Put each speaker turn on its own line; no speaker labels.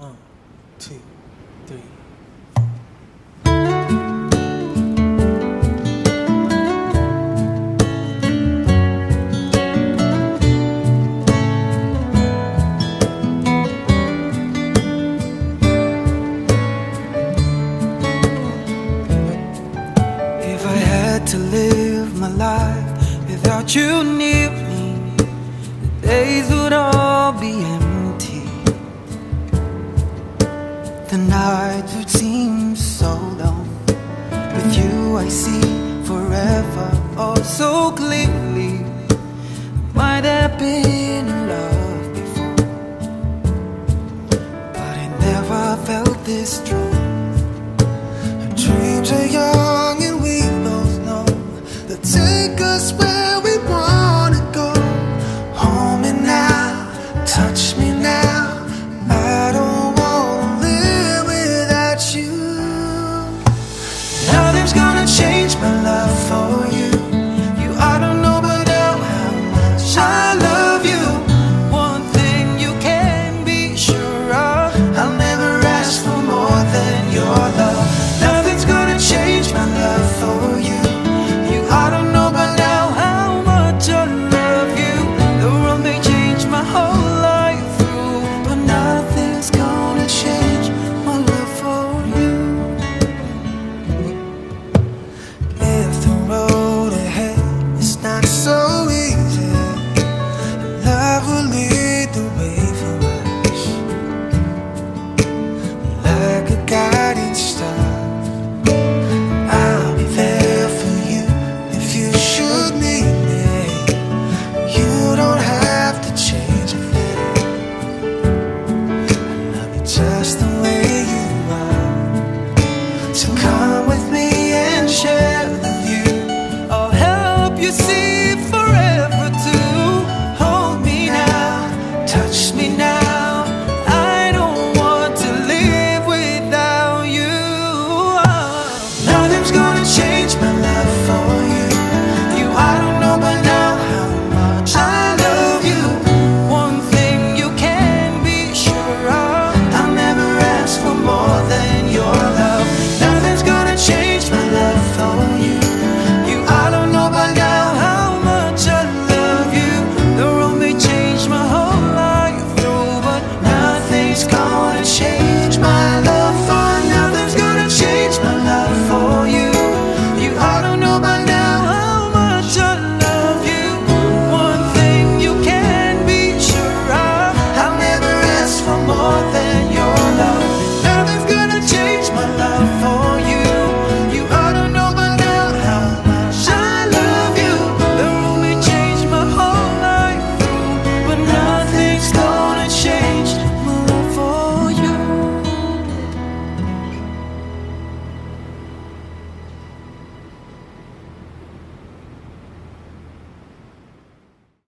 One, two, three. If I had to live my life without you near night that seems so long. With you, I see forever oh so clearly. Might have been in love before, but I never felt this strong. time's gonna change my love for see